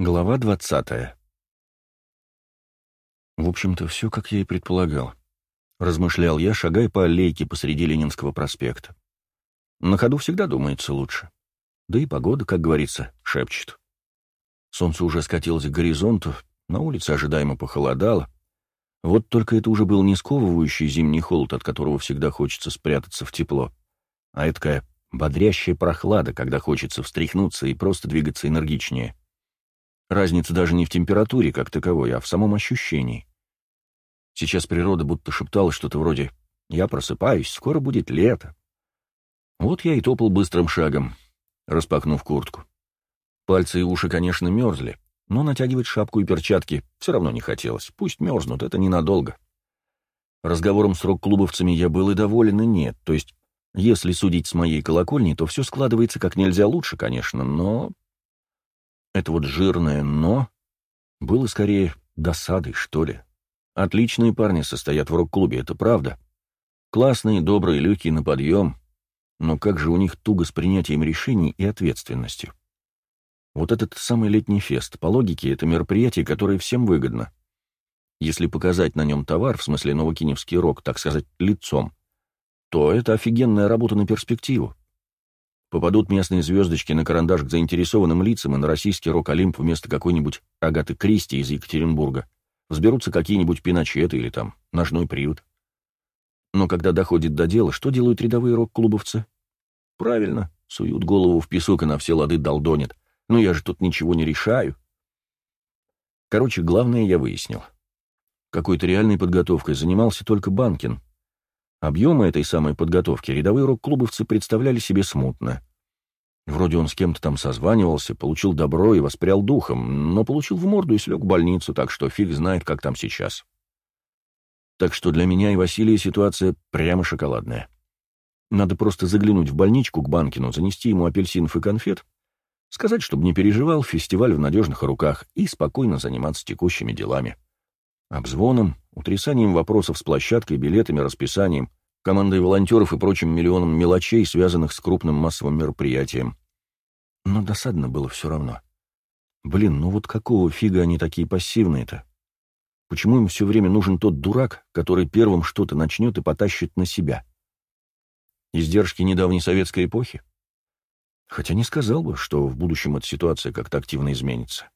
Глава двадцатая. В общем-то, все, как я и предполагал. Размышлял я, шагая по аллейке посреди Ленинского проспекта. На ходу всегда думается лучше. Да и погода, как говорится, шепчет. Солнце уже скатилось к горизонту, на улице ожидаемо похолодало. Вот только это уже был не сковывающий зимний холод, от которого всегда хочется спрятаться в тепло, а это такая бодрящая прохлада, когда хочется встряхнуться и просто двигаться энергичнее. Разница даже не в температуре как таковой, а в самом ощущении. Сейчас природа будто шептала что-то вроде «Я просыпаюсь, скоро будет лето». Вот я и топал быстрым шагом, распахнув куртку. Пальцы и уши, конечно, мерзли, но натягивать шапку и перчатки все равно не хотелось. Пусть мерзнут, это ненадолго. Разговором с рок-клубовцами я был и доволен, и нет. То есть, если судить с моей колокольни, то все складывается как нельзя лучше, конечно, но это вот жирное «но» было скорее досадой, что ли. Отличные парни состоят в рок-клубе, это правда. Классные, добрые, легкие на подъем. Но как же у них туго с принятием решений и ответственностью. Вот этот самый летний фест, по логике, это мероприятие, которое всем выгодно. Если показать на нем товар, в смысле новокиневский рок, так сказать, лицом, то это офигенная работа на перспективу. Попадут местные звездочки на карандаш к заинтересованным лицам и на российский рок-олимп вместо какой-нибудь Агаты Кристи из Екатеринбурга. Взберутся какие-нибудь пиночеты или там ножной приют. Но когда доходит до дела, что делают рядовые рок-клубовцы? Правильно, суют голову в песок и на все лады долдонят. Ну я же тут ничего не решаю. Короче, главное я выяснил. Какой-то реальной подготовкой занимался только Банкин, Объемы этой самой подготовки рядовые рок-клубовцы представляли себе смутно. Вроде он с кем-то там созванивался, получил добро и воспрял духом, но получил в морду и слег в больницу, так что фиг знает, как там сейчас. Так что для меня и Василия ситуация прямо шоколадная. Надо просто заглянуть в больничку к Банкину, занести ему апельсинов и конфет, сказать, чтобы не переживал, фестиваль в надежных руках и спокойно заниматься текущими делами. Обзвоном, утрясанием вопросов с площадкой, билетами, расписанием, командой волонтеров и прочим миллионом мелочей, связанных с крупным массовым мероприятием. Но досадно было все равно. Блин, ну вот какого фига они такие пассивные-то? Почему им все время нужен тот дурак, который первым что-то начнет и потащит на себя? Издержки недавней советской эпохи? Хотя не сказал бы, что в будущем эта ситуация как-то активно изменится.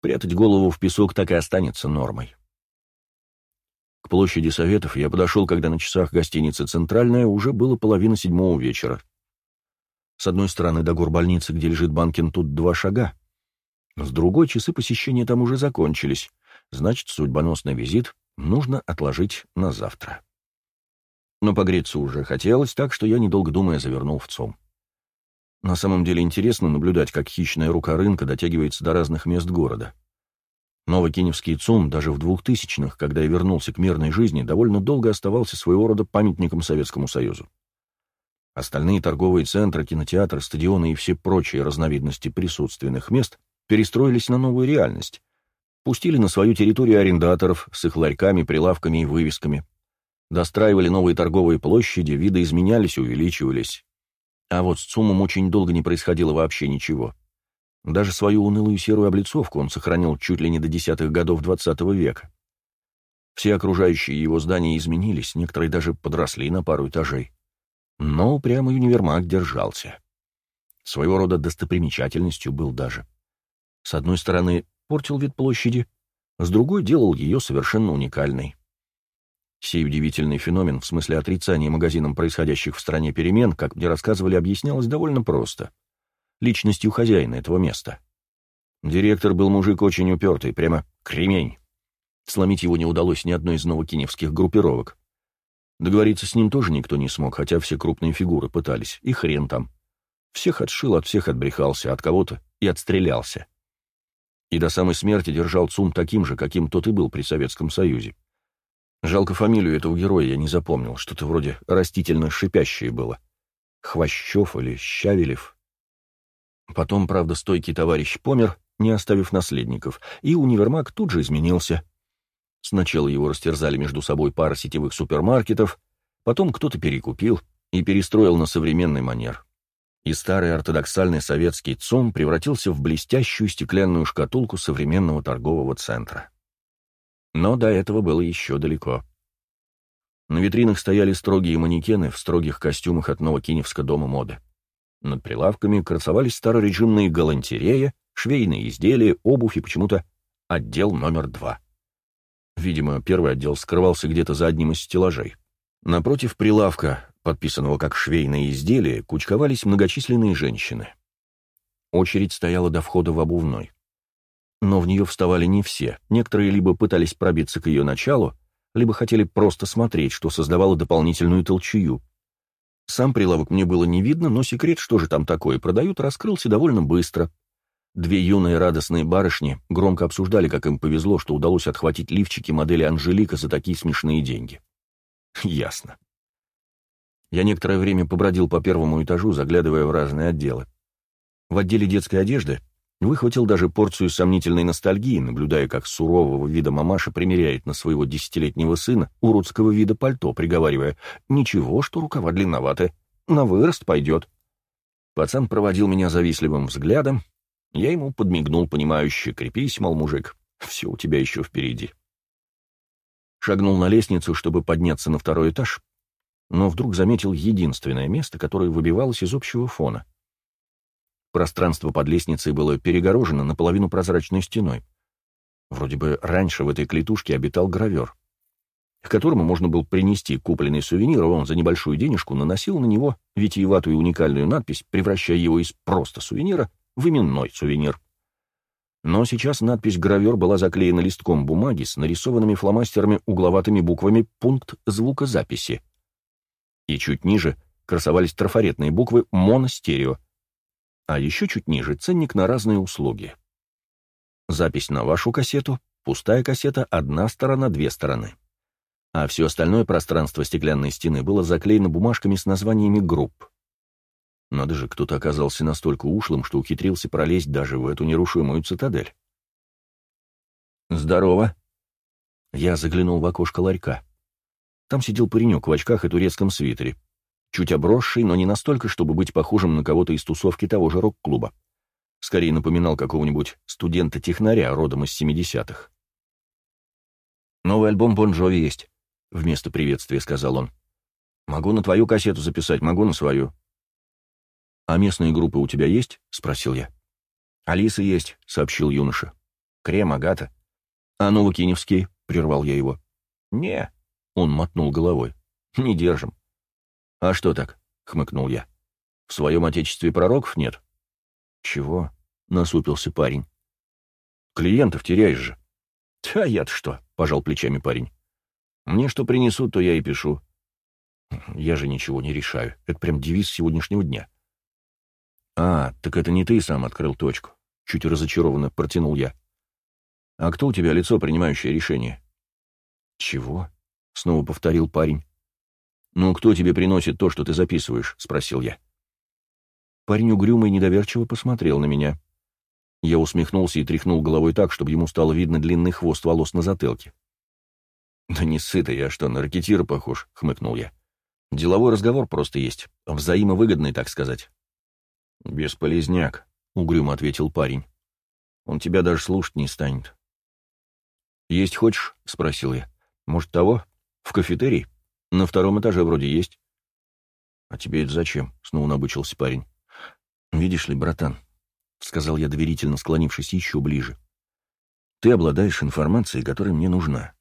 Прятать голову в песок так и останется нормой. Площади Советов я подошел, когда на часах гостиницы «Центральная» уже было половина седьмого вечера. С одной стороны, до горбольницы, где лежит Банкин, тут два шага. С другой, часы посещения там уже закончились. Значит, судьбоносный визит нужно отложить на завтра. Но погреться уже хотелось, так что я, недолго думая, завернул в ЦОМ. На самом деле интересно наблюдать, как хищная рука рынка дотягивается до разных мест города. Новокиневский ЦУМ даже в двухтысячных, когда я вернулся к мирной жизни, довольно долго оставался своего рода памятником Советскому Союзу. Остальные торговые центры, кинотеатры, стадионы и все прочие разновидности присутственных мест перестроились на новую реальность. Пустили на свою территорию арендаторов с их ларьками, прилавками и вывесками. Достраивали новые торговые площади, виды изменялись, увеличивались. А вот с ЦУМом очень долго не происходило вообще ничего. Даже свою унылую серую облицовку он сохранил чуть ли не до десятых годов XX века. Все окружающие его здания изменились, некоторые даже подросли на пару этажей. Но упрямый универмаг держался. Своего рода достопримечательностью был даже. С одной стороны, портил вид площади, с другой делал ее совершенно уникальной. Сей удивительный феномен в смысле отрицания магазином происходящих в стране перемен, как мне рассказывали, объяснялось довольно просто — личностью хозяина этого места. Директор был мужик очень упертый, прямо кремень. Сломить его не удалось ни одной из новокиневских группировок. Договориться с ним тоже никто не смог, хотя все крупные фигуры пытались, и хрен там. Всех отшил, от всех отбрехался, от кого-то и отстрелялся. И до самой смерти держал ЦУМ таким же, каким тот и был при Советском Союзе. Жалко фамилию этого героя я не запомнил, что-то вроде растительно шипящее было. Хвощев или Щавелев, Потом, правда, стойкий товарищ помер, не оставив наследников, и универмаг тут же изменился. Сначала его растерзали между собой пара сетевых супермаркетов, потом кто-то перекупил и перестроил на современный манер. и старый ортодоксальный советский ЦОМ превратился в блестящую стеклянную шкатулку современного торгового центра. Но до этого было еще далеко. На витринах стояли строгие манекены в строгих костюмах от Новокиневска дома моды. Над прилавками красовались старорежимные галантерея, швейные изделия, обувь и почему-то отдел номер два. Видимо, первый отдел скрывался где-то за одним из стеллажей. Напротив прилавка, подписанного как «швейные изделия», кучковались многочисленные женщины. Очередь стояла до входа в обувной. Но в нее вставали не все. Некоторые либо пытались пробиться к ее началу, либо хотели просто смотреть, что создавало дополнительную толчую. Сам прилавок мне было не видно, но секрет, что же там такое, продают, раскрылся довольно быстро. Две юные радостные барышни громко обсуждали, как им повезло, что удалось отхватить лифчики модели Анжелика за такие смешные деньги. Ясно. Я некоторое время побродил по первому этажу, заглядывая в разные отделы. В отделе детской одежды выхватил даже порцию сомнительной ностальгии, наблюдая, как сурового вида мамаша примеряет на своего десятилетнего сына уродского вида пальто, приговаривая «Ничего, что рукава длинноваты, на вырост пойдет». Пацан проводил меня завистливым взглядом, я ему подмигнул, понимающе, крепись, мол, мужик, все у тебя еще впереди. Шагнул на лестницу, чтобы подняться на второй этаж, но вдруг заметил единственное место, которое выбивалось из общего фона — Пространство под лестницей было перегорожено наполовину прозрачной стеной. Вроде бы раньше в этой клетушке обитал гравер, к которому можно было принести купленный сувенир, а он за небольшую денежку наносил на него витиеватую уникальную надпись, превращая его из просто сувенира в именной сувенир. Но сейчас надпись «Гравер» была заклеена листком бумаги с нарисованными фломастерами угловатыми буквами «Пункт звукозаписи». И чуть ниже красовались трафаретные буквы «Моностерео», а еще чуть ниже ценник на разные услуги. Запись на вашу кассету, пустая кассета, одна сторона, две стороны. А все остальное пространство стеклянной стены было заклеено бумажками с названиями групп. Надо же, кто-то оказался настолько ушлым, что ухитрился пролезть даже в эту нерушимую цитадель. «Здорово!» Я заглянул в окошко ларька. Там сидел паренек в очках и турецком свитере, чуть обросший, но не настолько, чтобы быть похожим на кого-то из тусовки того же рок-клуба. Скорее напоминал какого-нибудь студента-технаря родом из 70-х. «Новый альбом Бон Джови есть», — вместо приветствия сказал он. «Могу на твою кассету записать, могу на свою». «А местные группы у тебя есть?» — спросил я. «Алиса есть», — сообщил юноша. «Крем, Агата». «А Новокиневский?» — прервал я его. «Не», — он мотнул головой. «Не держим. «А что так?» — хмыкнул я. «В своем отечестве пророков нет?» «Чего?» — насупился парень. «Клиентов теряешь же». «Да я-то что?» — пожал плечами парень. «Мне что принесут, то я и пишу». «Я же ничего не решаю. Это прям девиз сегодняшнего дня». «А, так это не ты сам открыл точку», — чуть разочарованно протянул я. «А кто у тебя лицо, принимающее решение?» «Чего?» — снова повторил парень. «Ну, кто тебе приносит то, что ты записываешь?» — спросил я. Парень угрюмо и недоверчиво посмотрел на меня. Я усмехнулся и тряхнул головой так, чтобы ему стало видно длинный хвост волос на затылке. «Да не сыто я, что, на ракетира похож?» — хмыкнул я. «Деловой разговор просто есть, взаимовыгодный, так сказать». «Бесполезняк», — угрюмо ответил парень. «Он тебя даже слушать не станет». «Есть хочешь?» — спросил я. «Может, того? В кафетерий?» На втором этаже вроде есть. — А тебе это зачем? — снова набычился парень. — Видишь ли, братан, — сказал я доверительно, склонившись еще ближе, — ты обладаешь информацией, которая мне нужна.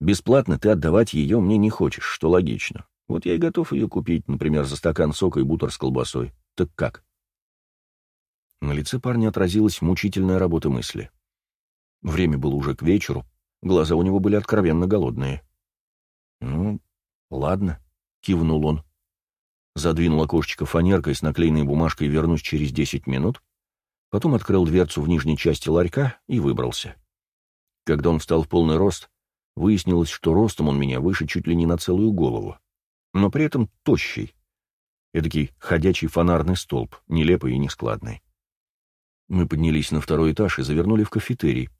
Бесплатно ты отдавать ее мне не хочешь, что логично. Вот я и готов ее купить, например, за стакан сока и бутер с колбасой. Так как? На лице парня отразилась мучительная работа мысли. Время было уже к вечеру, глаза у него были откровенно голодные. Ну, «Ладно», — кивнул он. Задвинул окошечко фанеркой с наклеенной бумажкой «Вернусь через десять минут», потом открыл дверцу в нижней части ларька и выбрался. Когда он встал в полный рост, выяснилось, что ростом он меня выше чуть ли не на целую голову, но при этом тощий. Эдакий ходячий фонарный столб, нелепый и нескладный. Мы поднялись на второй этаж и завернули в кафетерий,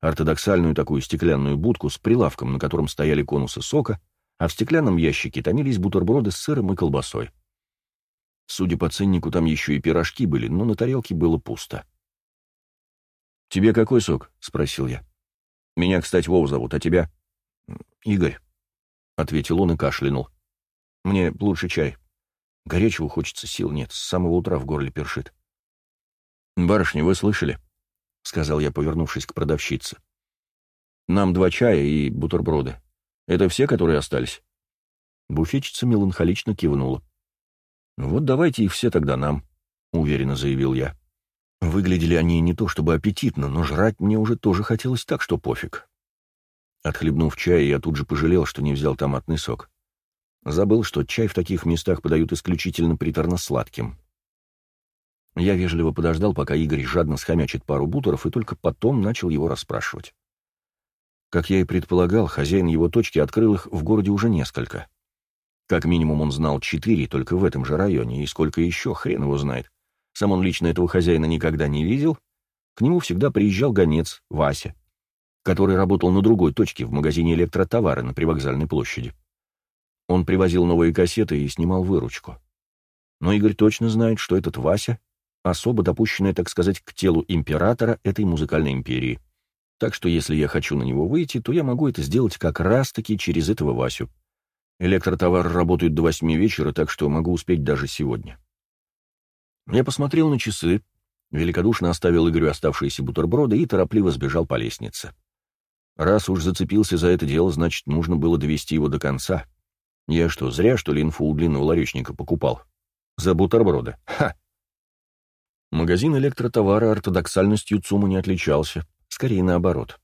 ортодоксальную такую стеклянную будку с прилавком, на котором стояли конусы сока, а в стеклянном ящике томились бутерброды с сыром и колбасой. Судя по ценнику, там еще и пирожки были, но на тарелке было пусто. «Тебе какой сок?» — спросил я. «Меня, кстати, Вов зовут, а тебя?» «Игорь», — ответил он и кашлянул. «Мне лучше чай. Горячего хочется, сил нет, с самого утра в горле першит». «Барышни, вы слышали?» — сказал я, повернувшись к продавщице. «Нам два чая и бутерброды. Это все, которые остались?» Буфетчица меланхолично кивнула. «Вот давайте их все тогда нам», — уверенно заявил я. Выглядели они не то чтобы аппетитно, но жрать мне уже тоже хотелось так, что пофиг. Отхлебнув чай, я тут же пожалел, что не взял томатный сок. Забыл, что чай в таких местах подают исключительно приторно-сладким. Я вежливо подождал, пока Игорь жадно схомячит пару бутеров, и только потом начал его расспрашивать. Как я и предполагал, хозяин его точки открыл их в городе уже несколько. Как минимум он знал четыре только в этом же районе, и сколько еще, хрен его знает. Сам он лично этого хозяина никогда не видел. К нему всегда приезжал гонец, Вася, который работал на другой точке в магазине электротовары на привокзальной площади. Он привозил новые кассеты и снимал выручку. Но Игорь точно знает, что этот Вася — особо допущенная, так сказать, к телу императора этой музыкальной империи. Так что если я хочу на него выйти, то я могу это сделать как раз-таки через этого Васю. Электротовары работают до восьми вечера, так что могу успеть даже сегодня. Я посмотрел на часы, великодушно оставил Игорю оставшиеся бутерброды и торопливо сбежал по лестнице. Раз уж зацепился за это дело, значит, нужно было довести его до конца. Я что, зря, что ли, инфу у длинного ларечника покупал? За бутерброды? Ха! Магазин электротовара ортодоксальностью ЦУМа не отличался, скорее наоборот.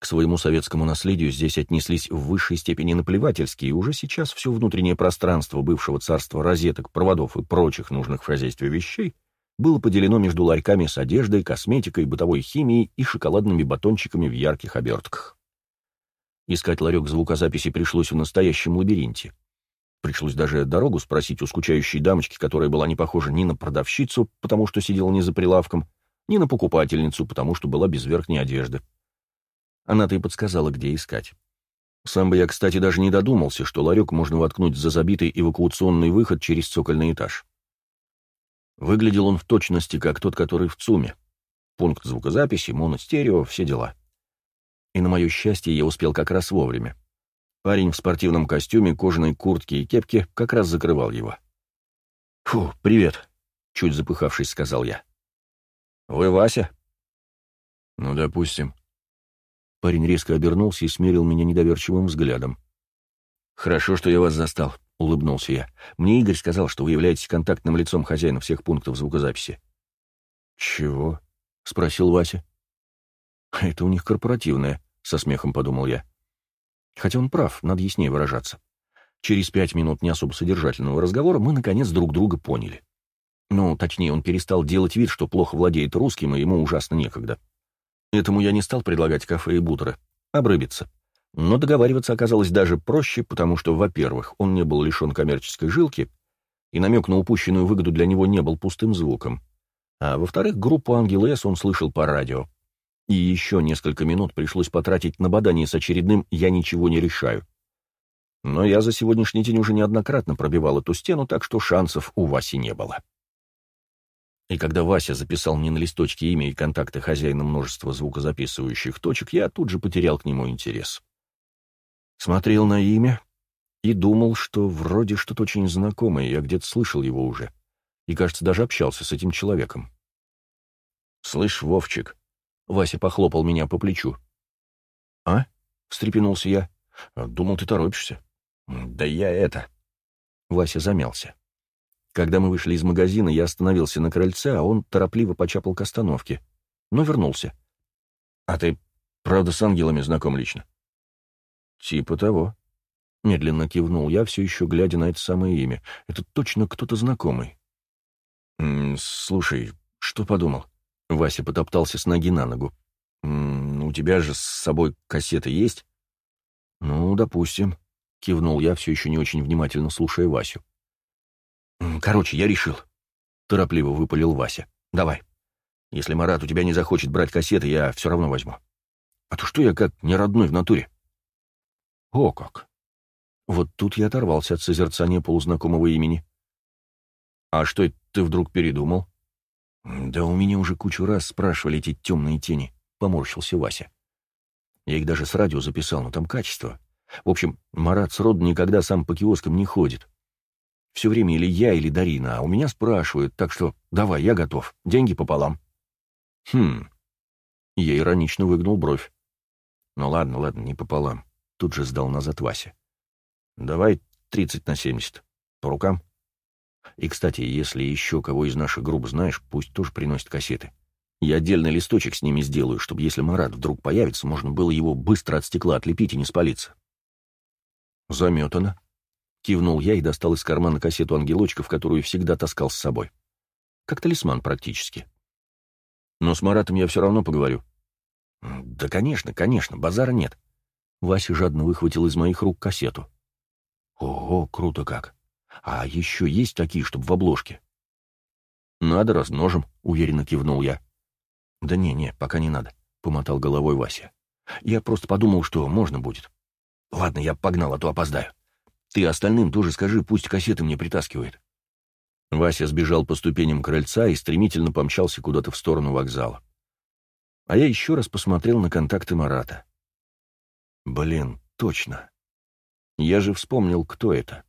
К своему советскому наследию здесь отнеслись в высшей степени наплевательски, и уже сейчас все внутреннее пространство бывшего царства розеток, проводов и прочих нужных в хозяйстве вещей было поделено между ларьками с одеждой, косметикой, бытовой химией и шоколадными батончиками в ярких обертках. Искать ларек звукозаписи пришлось в настоящем лабиринте. Пришлось даже дорогу спросить у скучающей дамочки, которая была не похожа ни на продавщицу, потому что сидела не за прилавком, ни на покупательницу, потому что была без верхней одежды. Она-то и подсказала, где искать. Сам бы я, кстати, даже не додумался, что ларек можно воткнуть за забитый эвакуационный выход через цокольный этаж. Выглядел он в точности, как тот, который в ЦУМе. Пункт звукозаписи, моностерео, все дела. И на мое счастье я успел как раз вовремя. Парень в спортивном костюме, кожаной куртке и кепке как раз закрывал его. «Фу, привет», — чуть запыхавшись, сказал я. «Вы Вася?» «Ну, допустим», Парень резко обернулся и смерил меня недоверчивым взглядом. «Хорошо, что я вас застал», — улыбнулся я. «Мне Игорь сказал, что вы являетесь контактным лицом хозяина всех пунктов звукозаписи». «Чего?» — спросил Вася. «Это у них корпоративное», — со смехом подумал я. Хотя он прав, надо яснее выражаться. Через пять минут не особо содержательного разговора мы, наконец, друг друга поняли. Ну, точнее, он перестал делать вид, что плохо владеет русским, и ему ужасно некогда. Этому я не стал предлагать кафе и бутеры. Обрыбиться. Но договариваться оказалось даже проще, потому что, во-первых, он не был лишен коммерческой жилки, и намек на упущенную выгоду для него не был пустым звуком. А во-вторых, группу «Ангел С» он слышал по радио. И еще несколько минут пришлось потратить на бадание с очередным «я ничего не решаю». Но я за сегодняшний день уже неоднократно пробивал эту стену, так что шансов у Васи не было. И когда Вася записал мне на листочке имя и контакты хозяина множества звукозаписывающих точек, я тут же потерял к нему интерес. Смотрел на имя и думал, что вроде что-то очень знакомое, я где-то слышал его уже. И, кажется, даже общался с этим человеком. «Слышь, Вовчик», — Вася похлопал меня по плечу. «А?» — встрепенулся я. «Думал, ты торопишься». «Да я это...» Вася замялся. Когда мы вышли из магазина, я остановился на крыльце, а он торопливо почапал к остановке. Но вернулся. «А ты, правда, с ангелами знаком лично?» «Типа того». Медленно кивнул я, все еще глядя на это самое имя. «Это точно кто-то знакомый». «М -м, «Слушай, что подумал?» Вася потоптался с ноги на ногу. «М «У тебя же с собой кассеты есть?» «Ну, допустим», — кивнул я, все еще не очень внимательно слушая Васю. «Короче, я решил», — торопливо выпалил Вася. «Давай. Если Марат у тебя не захочет брать кассеты, я все равно возьму. А то что я как не родной в натуре?» «О как!» Вот тут я оторвался от созерцания полузнакомого имени. «А что это ты вдруг передумал?» «Да у меня уже кучу раз спрашивали эти темные тени», — поморщился Вася. «Я их даже с радио записал, но там качество. В общем, Марат сроду никогда сам по киоскам не ходит. Все время или я, или Дарина, а у меня спрашивают, так что давай, я готов, деньги пополам». «Хм...» Я иронично выгнул бровь. «Ну ладно, ладно, не пополам». Тут же сдал назад Вася. «Давай тридцать на семьдесят. По рукам?» И, кстати, если еще кого из наших групп знаешь, пусть тоже приносит кассеты. Я отдельный листочек с ними сделаю, чтобы, если Марат вдруг появится, можно было его быстро от стекла отлепить и не спалиться. Заметано. Кивнул я и достал из кармана кассету ангелочков, которую всегда таскал с собой. Как талисман практически. Но с Маратом я все равно поговорю. Да, конечно, конечно, базара нет. Вася жадно выхватил из моих рук кассету. Ого, круто как. А еще есть такие, чтобы в обложке? Надо размножим, уверенно кивнул я. Да не-не, пока не надо, помотал головой Вася. Я просто подумал, что можно будет. Ладно, я погнал, а то опоздаю. Ты остальным тоже скажи, пусть кассеты мне притаскивает. Вася сбежал по ступеням крыльца и стремительно помчался куда-то в сторону вокзала. А я еще раз посмотрел на контакты Марата. Блин, точно. Я же вспомнил, кто это.